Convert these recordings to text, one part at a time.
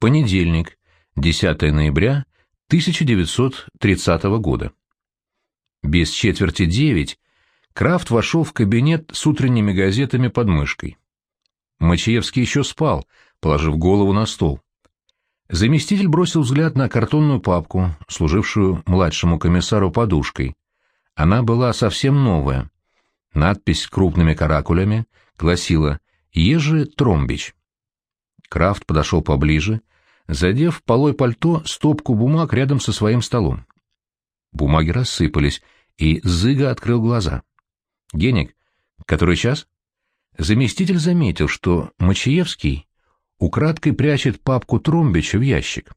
Понедельник, 10 ноября 1930 года. Без четверти девять Крафт вошел в кабинет с утренними газетами под мышкой. Мачиевский еще спал, положив голову на стол. Заместитель бросил взгляд на картонную папку, служившую младшему комиссару подушкой. Она была совсем новая. Надпись крупными каракулями гласила «Ежи Тромбич». Крафт подошел поближе, задев полой пальто стопку бумаг рядом со своим столом. Бумаги рассыпались, и Зыга открыл глаза. «Геник, который час?» Заместитель заметил, что Мачиевский украдкой прячет папку Тромбича в ящик.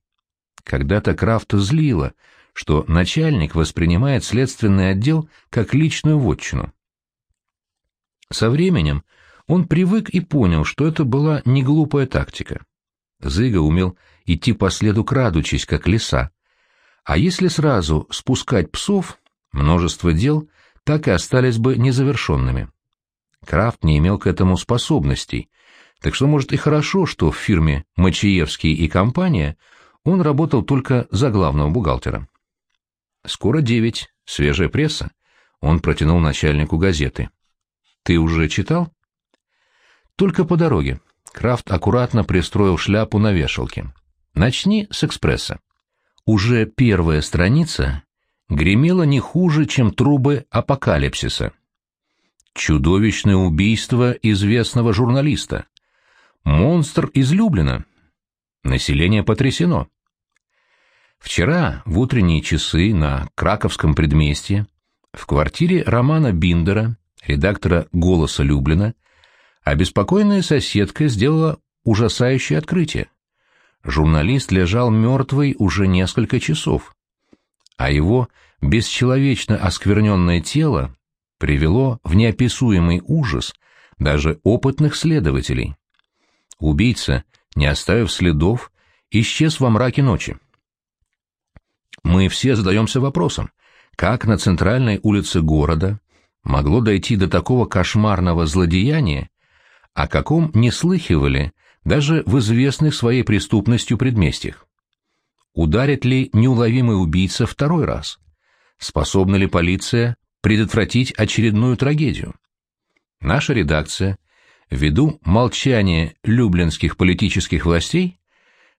Когда-то Крафта злило, что начальник воспринимает следственный отдел как личную вотчину. Со временем он привык и понял, что это была не глупая тактика. Зыга умел идти по следу крадучись, как лиса. А если сразу спускать псов, множество дел так и остались бы незавершенными. Крафт не имел к этому способностей, так что, может, и хорошо, что в фирме Мачиевский и компания он работал только за главного бухгалтера. Скоро девять, свежая пресса. Он протянул начальнику газеты. «Ты уже читал?» «Только по дороге». Крафт аккуратно пристроил шляпу на вешалке. «Начни с экспресса». Уже первая страница гремела не хуже, чем трубы апокалипсиса. Чудовищное убийство известного журналиста. Монстр излюблено. Население потрясено. Вчера в утренние часы на Краковском предместье в квартире Романа Биндера, редактора «Голоса Люблина», обеспокоенная соседка сделала ужасающее открытие. Журналист лежал мертвый уже несколько часов, а его бесчеловечно оскверненное тело привело в неописуемый ужас даже опытных следователей. Убийца, не оставив следов, исчез во мраке ночи. Мы все задаемся вопросом, как на центральной улице города могло дойти до такого кошмарного злодеяния, о каком не слыхивали даже в известных своей преступностью предместьях. Ударит ли неуловимый убийца второй раз? Способна ли полиция предотвратить очередную трагедию? Наша редакция – ввиду молчания люблинских политических властей,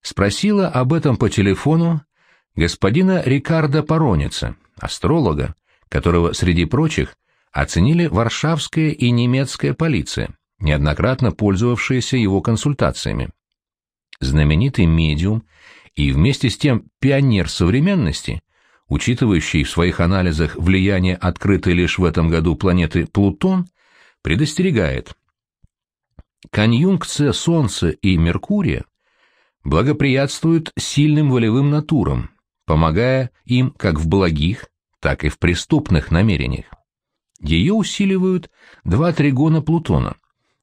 спросила об этом по телефону господина Рикардо Пароница, астролога, которого, среди прочих, оценили варшавская и немецкая полиция, неоднократно пользовавшиеся его консультациями. Знаменитый медиум и вместе с тем пионер современности, учитывающий в своих анализах влияние открытой лишь в этом году планеты Плутон, предостерегает – Конъюнкция Солнца и Меркурия благоприятствует сильным волевым натурам, помогая им как в благих, так и в преступных намерениях. Ее усиливают два тригона Плутона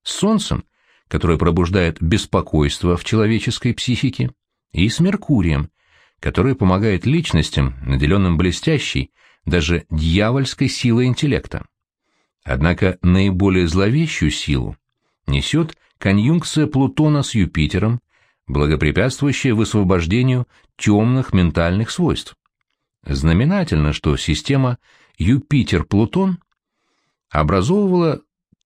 с Солнцем, которое пробуждает беспокойство в человеческой психике, и с Меркурием, который помогает личностям, наделенным блестящей, даже дьявольской силой интеллекта. Однако наиболее зловещую силу несет конъюнкция Плутона с Юпитером, благопрепятствующая высвобождению темных ментальных свойств. Знаменательно, что система Юпитер-Плутон образовывала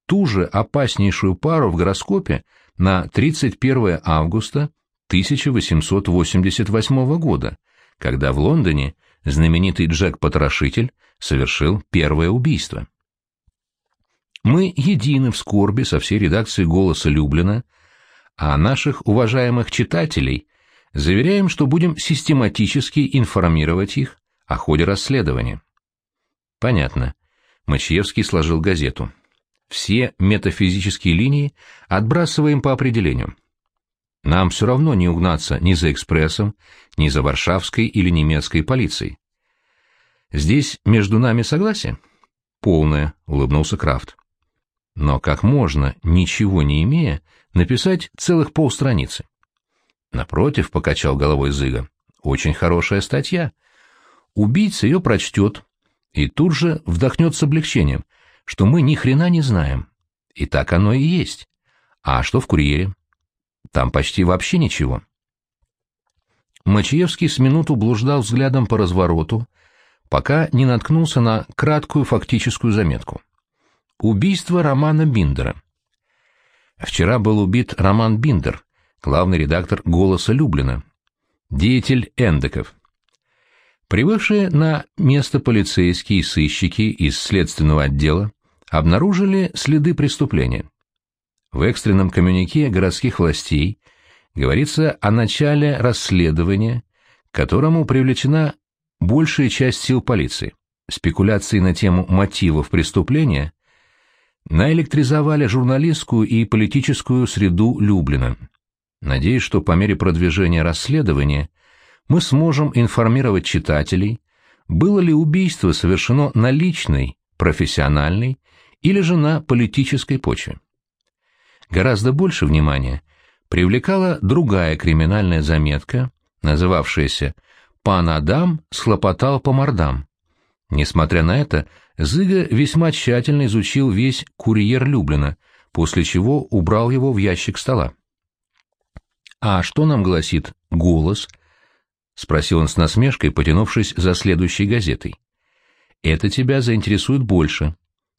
ту же опаснейшую пару в гороскопе на 31 августа 1888 года, когда в Лондоне знаменитый Джек-потрошитель совершил первое убийство. Мы едины в скорби со всей редакцией «Голоса Люблина», а наших уважаемых читателей заверяем, что будем систематически информировать их о ходе расследования. Понятно. Мачиевский сложил газету. Все метафизические линии отбрасываем по определению. Нам все равно не угнаться ни за экспрессом, ни за варшавской или немецкой полицией. Здесь между нами согласие? Полное, улыбнулся Крафт. Но как можно, ничего не имея, написать целых полстраницы? Напротив, покачал головой Зыга, очень хорошая статья. Убийца ее прочтет и тут же вдохнет с облегчением, что мы ни хрена не знаем. И так оно и есть. А что в курьере? Там почти вообще ничего. Мачиевский с минуту блуждал взглядом по развороту, пока не наткнулся на краткую фактическую заметку. Убийство Романа Биндера. Вчера был убит Роман Биндер, главный редактор «Голоса Люблина», деятель эндеков. Прибывшие на место полицейские и сыщики из следственного отдела обнаружили следы преступления. В экстренном коммюнике городских властей говорится о начале расследования, к которому привлечена большая часть сил полиции. Спекуляции на тему мотивов преступления наэлектризовали журналистскую и политическую среду Люблина. Надеюсь, что по мере продвижения расследования мы сможем информировать читателей, было ли убийство совершено на личной, профессиональной или же на политической почве. Гораздо больше внимания привлекала другая криминальная заметка, называвшаяся «Пан Адам схлопотал по мордам». Несмотря на это, Зыга весьма тщательно изучил весь курьер Люблина, после чего убрал его в ящик стола. «А что нам гласит голос?» — спросил он с насмешкой, потянувшись за следующей газетой. «Это тебя заинтересует больше».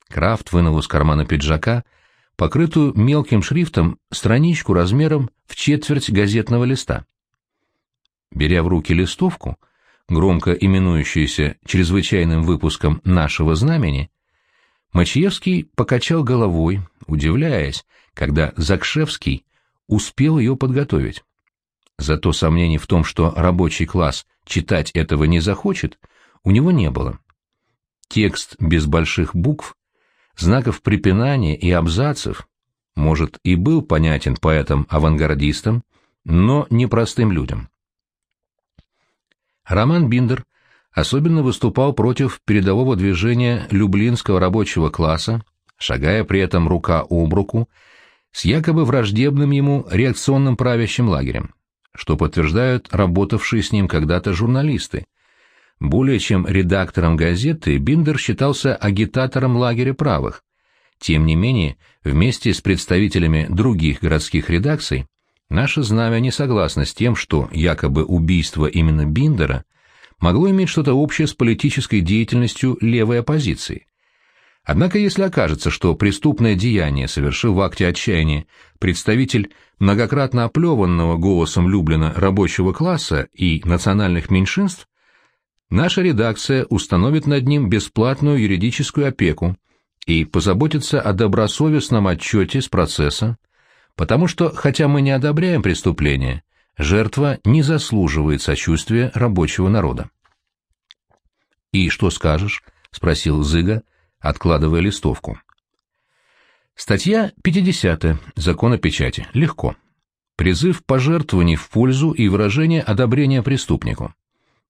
Крафт вынул из кармана пиджака покрытую мелким шрифтом страничку размером в четверть газетного листа. Беря в руки листовку, громко именующуюся чрезвычайным выпуском «Нашего знамени», Мачиевский покачал головой, удивляясь, когда Закшевский успел ее подготовить. Зато сомнений в том, что рабочий класс читать этого не захочет, у него не было. Текст без больших букв знаков препинания и абзацев, может, и был понятен поэтам-авангардистам, но не простым людям. Роман Биндер особенно выступал против передового движения люблинского рабочего класса, шагая при этом рука об руку с якобы враждебным ему реакционным правящим лагерем, что подтверждают работавшие с ним когда-то журналисты, более чем редактором газеты, Биндер считался агитатором лагеря правых. Тем не менее, вместе с представителями других городских редакций, наше знамя не согласно с тем, что якобы убийство именно Биндера могло иметь что-то общее с политической деятельностью левой оппозиции. Однако если окажется, что преступное деяние совершил в акте отчаяния представитель многократно оплеванного голосом Люблина рабочего класса и национальных меньшинств, Наша редакция установит над ним бесплатную юридическую опеку и позаботится о добросовестном отчете с процесса, потому что, хотя мы не одобряем преступление, жертва не заслуживает сочувствия рабочего народа. «И что скажешь?» — спросил Зыга, откладывая листовку. Статья 50. Закон о печати. Легко. Призыв пожертвований в пользу и выражение одобрения преступнику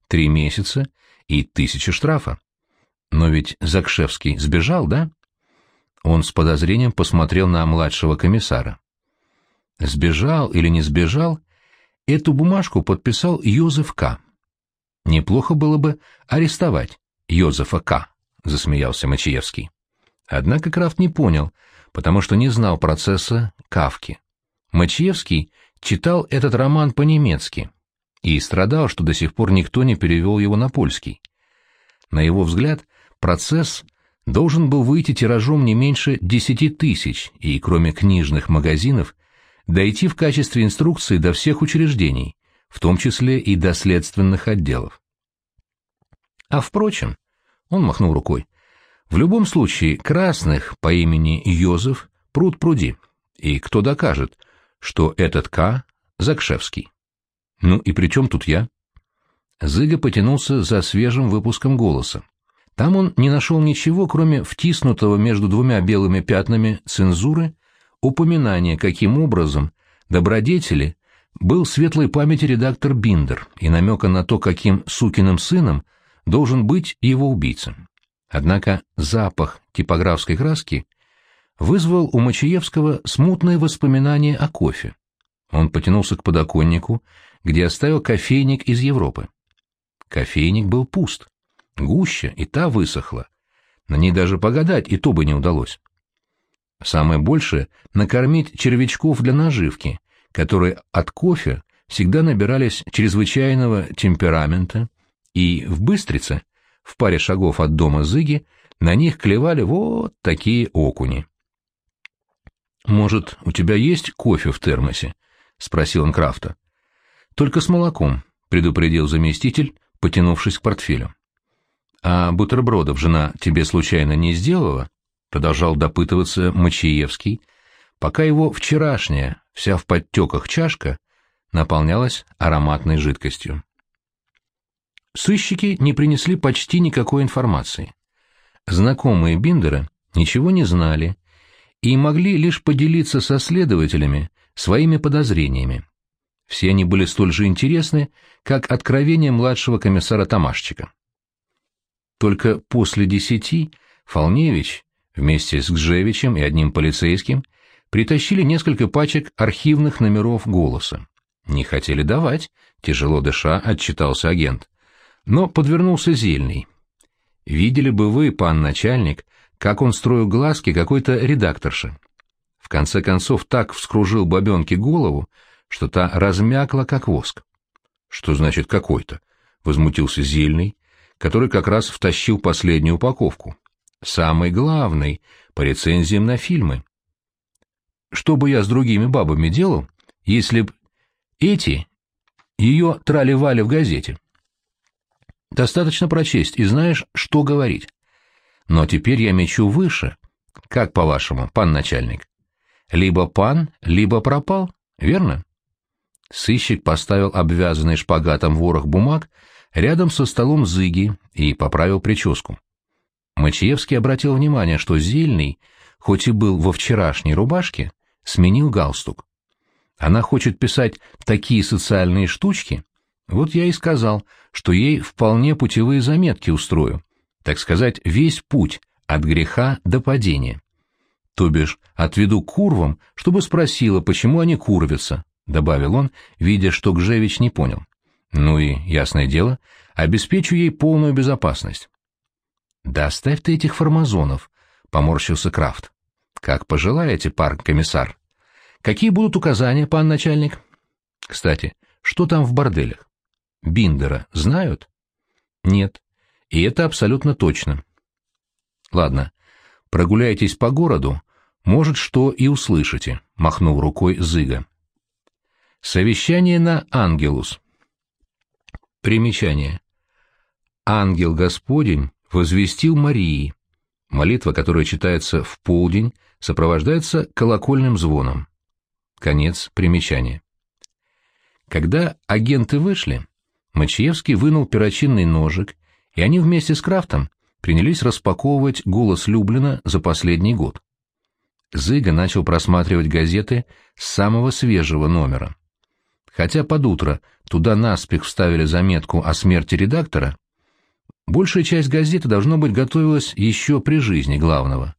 три месяца и тысяча штрафа. Но ведь Закшевский сбежал, да? Он с подозрением посмотрел на младшего комиссара. Сбежал или не сбежал, эту бумажку подписал Йозеф К. Неплохо было бы арестовать Йозефа К., засмеялся Мачиевский. Однако Крафт не понял, потому что не знал процесса Кавки. Мачиевский читал этот роман по-немецки, и страдал, что до сих пор никто не перевел его на польский. На его взгляд, процесс должен был выйти тиражом не меньше десяти тысяч и, кроме книжных магазинов, дойти в качестве инструкции до всех учреждений, в том числе и до следственных отделов. А впрочем, он махнул рукой, в любом случае красных по имени Йозеф пруд пруди, и кто докажет, что этот К. Закшевский. «Ну и при чем тут я?» Зыга потянулся за свежим выпуском голоса. Там он не нашел ничего, кроме втиснутого между двумя белыми пятнами цензуры упоминания, каким образом добродетели был светлой памяти редактор Биндер и намека на то, каким сукиным сыном должен быть его убийца. Однако запах типографской краски вызвал у Мачиевского смутное воспоминание о кофе. Он потянулся к подоконнику где оставил кофейник из Европы. Кофейник был пуст. Гуща и та высохла. На ней даже погадать и то бы не удалось. Самое большее — накормить червячков для наживки, которые от кофе всегда набирались чрезвычайного темперамента, и в Быстрице, в паре шагов от дома Зыги, на них клевали вот такие окуни. «Может, у тебя есть кофе в термосе?» — спросил он Крафта. «Только с молоком», — предупредил заместитель, потянувшись к портфелю. «А бутербродов жена тебе случайно не сделала?» — продолжал допытываться Мачиевский, пока его вчерашняя, вся в подтеках чашка, наполнялась ароматной жидкостью. Сыщики не принесли почти никакой информации. Знакомые Биндера ничего не знали и могли лишь поделиться со следователями своими подозрениями. Все они были столь же интересны, как откровение младшего комиссара Тамашчика. Только после десяти Фолневич вместе с Гжевичем и одним полицейским притащили несколько пачек архивных номеров «Голоса». Не хотели давать, тяжело дыша, отчитался агент. Но подвернулся Зельный. Видели бы вы, пан начальник, как он строил глазки какой-то редакторше. В конце концов так вскружил бабенке голову, что та размякла, как воск. — Что значит «какой-то»? — возмутился Зельный, который как раз втащил последнюю упаковку. — Самый главный, по рецензиям на фильмы. Что бы я с другими бабами делал, если б эти ее трали-вали в газете? Достаточно прочесть, и знаешь, что говорить. Но теперь я мечу выше. Как по-вашему, пан начальник? Либо пан, либо пропал, верно? Сыщик поставил обвязанный шпагатом ворох бумаг рядом со столом Зыги и поправил прическу. Мачиевский обратил внимание, что Зельный, хоть и был во вчерашней рубашке, сменил галстук. Она хочет писать такие социальные штучки, вот я и сказал, что ей вполне путевые заметки устрою, так сказать, весь путь от греха до падения. То бишь, отведу к курвам, чтобы спросила, почему они курвятся, — добавил он, видя, что Гжевич не понял. Ну и, ясное дело, обеспечу ей полную безопасность. — Да оставь ты этих формазонов, — поморщился Крафт. — Как пожелаете, пар комиссар. Какие будут указания, пан начальник? Кстати, что там в борделях? Биндера знают? Нет. И это абсолютно точно. Ладно, прогуляйтесь по городу, может, что и услышите, махнул рукой Зыга. Совещание на Ангелус. Примечание. Ангел Господень возвестил Марии. Молитва, которая читается в полдень, сопровождается колокольным звоном. Конец примечания. Когда агенты вышли, Мачиевский вынул перочинный ножик, и они вместе с Крафтом принялись распаковывать голос Люблина за последний год. Зыга начал просматривать газеты с самого свежего номера. Хотя под утро туда наспех вставили заметку о смерти редактора, большая часть газеты, должно быть, готовилась еще при жизни главного.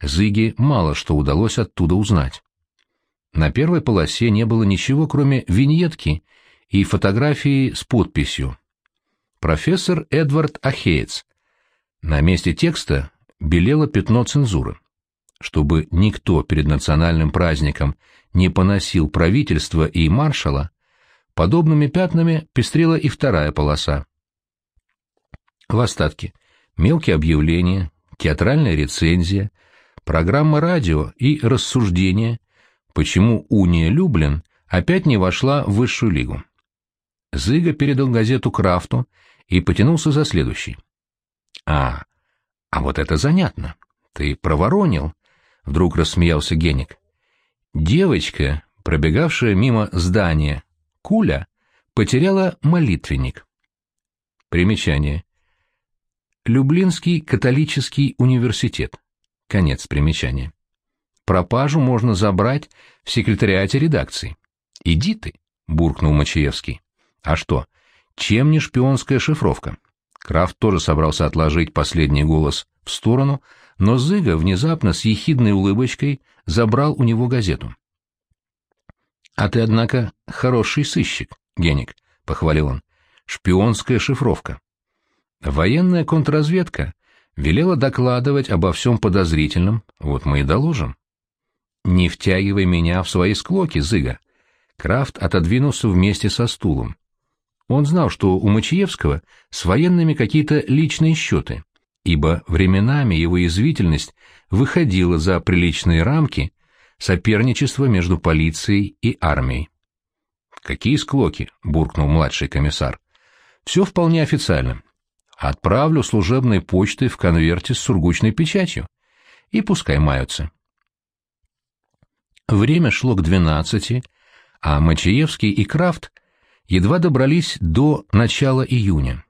Зыге мало что удалось оттуда узнать. На первой полосе не было ничего, кроме виньетки и фотографии с подписью «Профессор Эдвард Ахеец». На месте текста белело пятно цензуры. Чтобы никто перед национальным праздником не поносил правительство и маршала, подобными пятнами пестрела и вторая полоса. В остатке мелкие объявления, театральная рецензия, программа радио и рассуждения, почему Уния Люблин опять не вошла в высшую лигу. Зыга передал газету Крафту и потянулся за следующей. — А, а вот это занятно. Ты проворонил, — вдруг рассмеялся Геник. Девочка, пробегавшая мимо здания, Куля, потеряла молитвенник. Примечание. Люблинский католический университет. Конец примечания. Пропажу можно забрать в секретариате редакции. Иди ты, буркнул Мачиевский. А что, чем не шпионская шифровка? Крафт тоже собрался отложить последний голос в сторону, но Зыга внезапно с ехидной улыбочкой забрал у него газету. — А ты, однако, хороший сыщик, Геник, — похвалил он. — Шпионская шифровка. Военная контрразведка велела докладывать обо всем подозрительном, вот мы и доложим. — Не втягивай меня в свои склоки, Зыга. Крафт отодвинулся вместе со стулом. Он знал, что у Мачиевского с военными какие-то личные счеты, ибо временами его язвительность выходила за приличные рамки соперничества между полицией и армией. «Какие склоки?» — буркнул младший комиссар. «Все вполне официально. Отправлю служебной почтой в конверте с сургучной печатью. И пускай маются». Время шло к двенадцати, а Мачиевский и Крафт едва добрались до начала июня.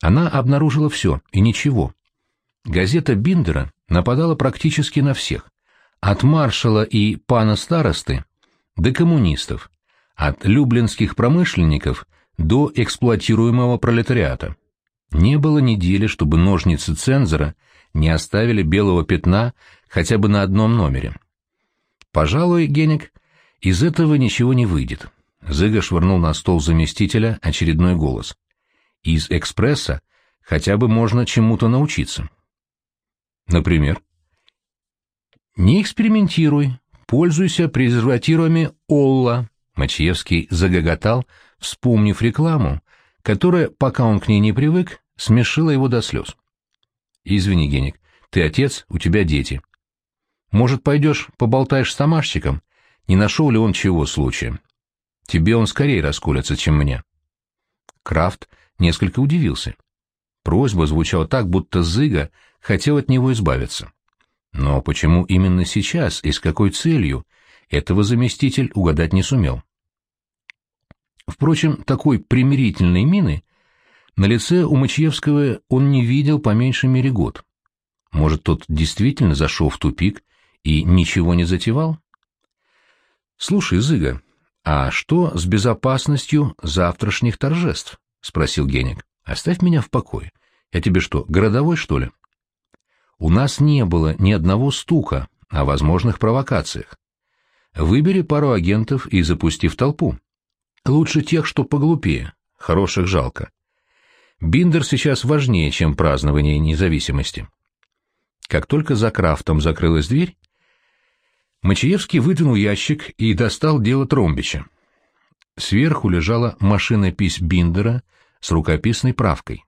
Она обнаружила все и ничего. Газета Биндера нападала практически на всех, от маршала и пана старосты до коммунистов, от люблинских промышленников до эксплуатируемого пролетариата. Не было недели, чтобы ножницы цензора не оставили белого пятна хотя бы на одном номере. Пожалуй, Генек, из этого ничего не выйдет. Зыга швырнул на стол заместителя очередной голос. Из «Экспресса» хотя бы можно чему-то научиться. Например? Не экспериментируй, пользуйся презервативами Олла. Мачевский загоготал, вспомнив рекламу, которая, пока он к ней не привык, смешила его до слез. Извини, Геник, ты отец, у тебя дети. Может, пойдешь поболтаешь с Тамашчиком? Не нашел ли он чего случая? Тебе он скорее расколется, чем мне. Крафт несколько удивился. Просьба звучала так, будто Зыга хотел от него избавиться. Но почему именно сейчас и с какой целью, этого заместитель угадать не сумел. Впрочем, такой примирительной мины на лице у Мачьевского он не видел по меньшей мере год. Может, тот действительно зашел в тупик и ничего не затевал? — Слушай, Зыга, а что с безопасностью завтрашних торжеств? — спросил Геник. — Оставь меня в покое. Я тебе что, городовой, что ли? У нас не было ни одного стука о возможных провокациях. Выбери пару агентов и запусти в толпу. Лучше тех, что поглупее, хороших жалко. Биндер сейчас важнее, чем празднование независимости. Как только за крафтом закрылась дверь, Мачиевский вытянул ящик и достал дело Тромбича. Сверху лежала машинопись Биндера с рукописной правкой.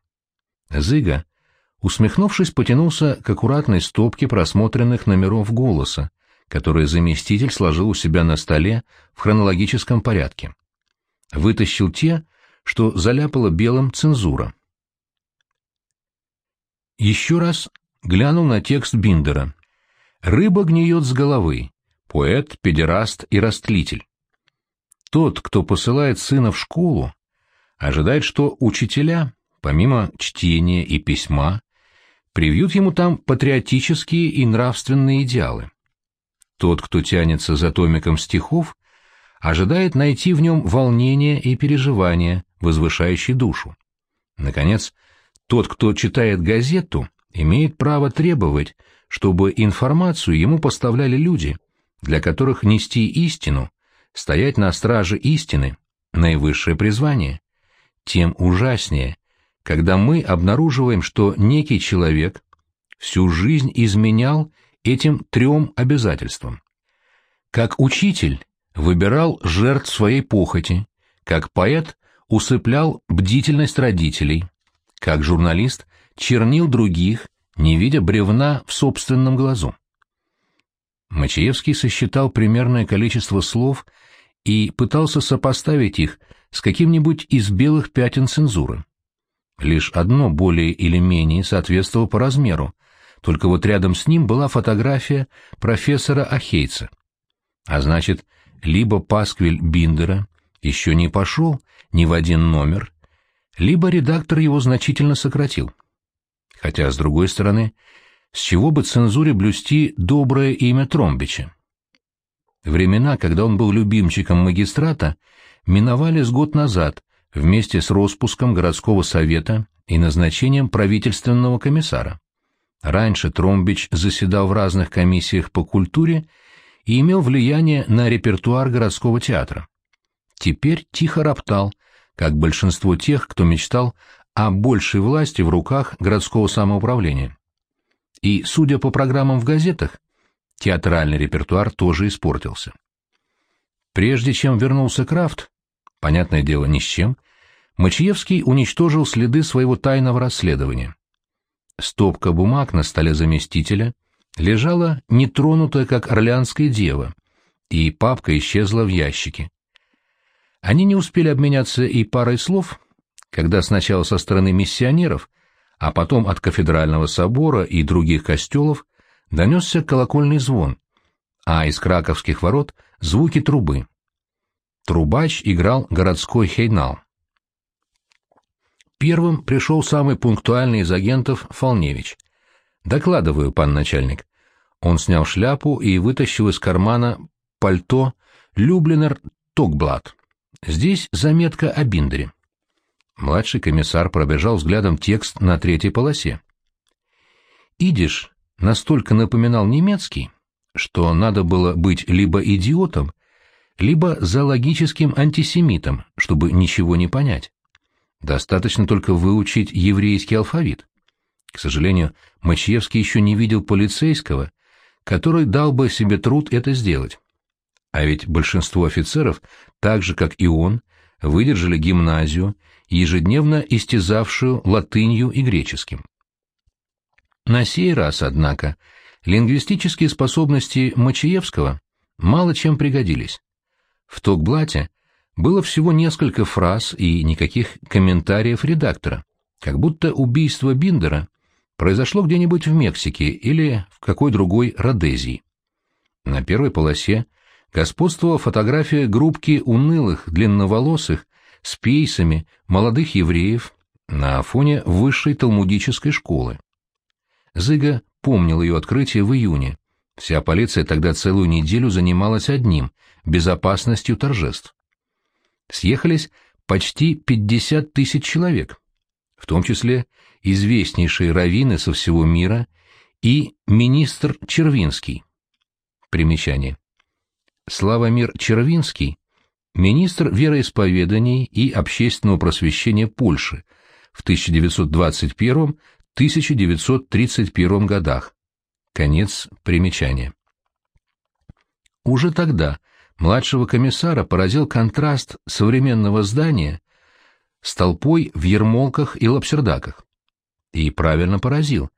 Зыга, усмехнувшись, потянулся к аккуратной стопке просмотренных номеров голоса, которые заместитель сложил у себя на столе в хронологическом порядке. Вытащил те, что заляпала белым цензура. Еще раз глянул на текст Биндера. «Рыба гниет с головы поэт, педераст и растлитель. Тот, кто посылает сына в школу, ожидает, что учителя, помимо чтения и письма, привьют ему там патриотические и нравственные идеалы. Тот, кто тянется за томиком стихов, ожидает найти в нем волнение и переживания, возвышающие душу. Наконец, тот, кто читает газету, имеет право требовать, чтобы информацию ему поставляли люди, для которых нести истину, стоять на страже истины — наивысшее призвание. Тем ужаснее, когда мы обнаруживаем, что некий человек всю жизнь изменял этим трем обязательствам. Как учитель выбирал жертв своей похоти, как поэт усыплял бдительность родителей, как журналист чернил других, не видя бревна в собственном глазу. Мачиевский сосчитал примерное количество слов и пытался сопоставить их с каким-нибудь из белых пятен цензуры. Лишь одно более или менее соответствовало по размеру, только вот рядом с ним была фотография профессора Ахейца. А значит, либо пасквиль Биндера еще не пошел ни в один номер, либо редактор его значительно сократил. Хотя, с другой стороны, с чего бы цензуре блюсти доброе имя Тромбича? Времена, когда он был любимчиком магистрата, миновали с год назад вместе с распуском городского совета и назначением правительственного комиссара. Раньше Тромбич заседал в разных комиссиях по культуре и имел влияние на репертуар городского театра. Теперь тихо роптал, как большинство тех, кто мечтал о большей власти в руках городского самоуправления. И, судя по программам в газетах, театральный репертуар тоже испортился. Прежде чем вернулся Крафт, понятное дело, ни с чем, Мачиевский уничтожил следы своего тайного расследования. Стопка бумаг на столе заместителя лежала нетронутая, как орлеанская дева, и папка исчезла в ящике. Они не успели обменяться и парой слов, когда сначала со стороны миссионеров, а потом от кафедрального собора и других костелов донесся колокольный звон, а из краковских ворот — звуки трубы. Трубач играл городской хейнал. Первым пришел самый пунктуальный из агентов Фолневич. «Докладываю, пан начальник». Он снял шляпу и вытащил из кармана пальто «Люблинер Токблат». Здесь заметка о Биндере. Младший комиссар пробежал взглядом текст на третьей полосе. Идиш настолько напоминал немецкий, что надо было быть либо идиотом, либо зоологическим антисемитом, чтобы ничего не понять. Достаточно только выучить еврейский алфавит. К сожалению, Мачьевский еще не видел полицейского, который дал бы себе труд это сделать. А ведь большинство офицеров, так же как и он, выдержали гимназию, ежедневно истязавшую латынью и греческим. На сей раз, однако, лингвистические способности Мачиевского мало чем пригодились. В Токблате было всего несколько фраз и никаких комментариев редактора, как будто убийство Биндера произошло где-нибудь в Мексике или в какой другой Родезии. На первой полосе господствовала фотография группки унылых, длинноволосых, с пейсами, молодых евреев на фоне высшей талмудической школы. Зыга помнил ее открытие в июне. Вся полиция тогда целую неделю занималась одним — безопасностью торжеств съехались почти 50 тысяч человек, в том числе известнейшие раввины со всего мира и министр Червинский. Примечание. Славомир Червинский – министр вероисповеданий и общественного просвещения Польши в 1921-1931 годах. Конец примечания. Уже тогда – младшего комиссара поразил контраст современного здания с толпой в ермолках и лапсердаках. И правильно поразил,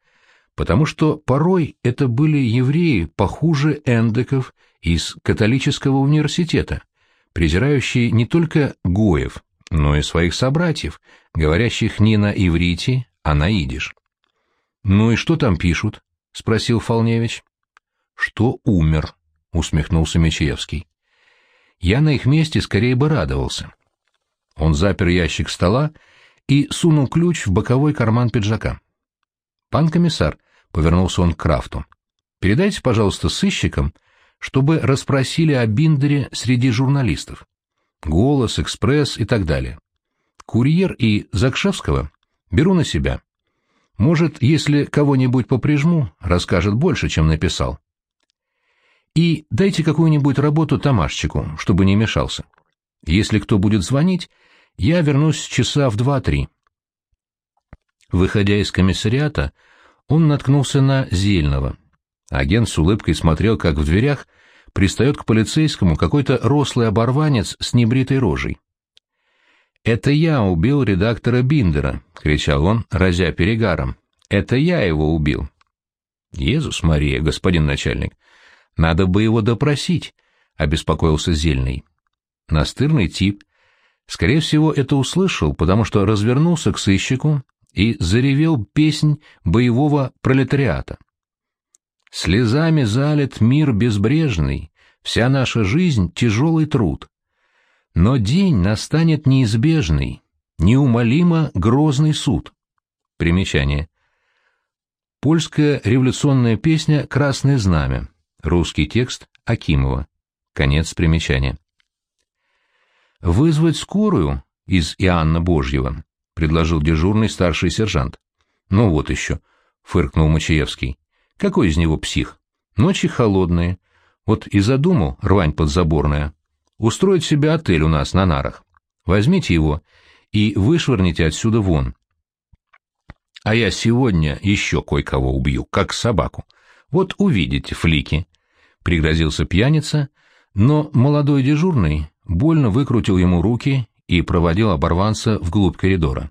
потому что порой это были евреи похуже эндеков из католического университета, презирающие не только гоев, но и своих собратьев, говорящих не на иврите, а на идиш. «Ну и что там пишут?» — спросил Фолневич. «Что умер», — усмехнулся Мечаевский я на их месте скорее бы радовался. Он запер ящик стола и сунул ключ в боковой карман пиджака. «Пан комиссар», — повернулся он к Крафту, — «передайте, пожалуйста, сыщикам, чтобы расспросили о Биндере среди журналистов. «Голос», «Экспресс» и так далее. «Курьер» и «Закшевского» беру на себя. Может, если кого-нибудь поприжму, расскажет больше, чем написал. И дайте какую-нибудь работу Тамашчику, чтобы не мешался. Если кто будет звонить, я вернусь часа в два-три. Выходя из комиссариата, он наткнулся на Зельного. Агент с улыбкой смотрел, как в дверях пристает к полицейскому какой-то рослый оборванец с небритой рожей. «Это я убил редактора Биндера!» — кричал он, разя перегаром. «Это я его убил!» «Езус Мария, господин начальник, надо бы его допросить, — обеспокоился Зельный. Настырный тип, скорее всего, это услышал, потому что развернулся к сыщику и заревел песнь боевого пролетариата. «Слезами залит мир безбрежный, вся наша жизнь — тяжелый труд. Но день настанет неизбежный, неумолимо грозный суд». Примечание. Польская революционная песня «Красное знамя». Русский текст Акимова. Конец примечания. «Вызвать скорую из Иоанна Божьего», — предложил дежурный старший сержант. «Ну вот еще», — фыркнул Мачаевский. «Какой из него псих? Ночи холодные. Вот и задумал, рвань подзаборная, устроить себе отель у нас на нарах. Возьмите его и вышвырните отсюда вон. А я сегодня еще кое-кого убью, как собаку. Вот увидите, флики пригрозился пьяница, Но молодой дежурный больно выкрутил ему руки и проводил оборванца вглубь коридора.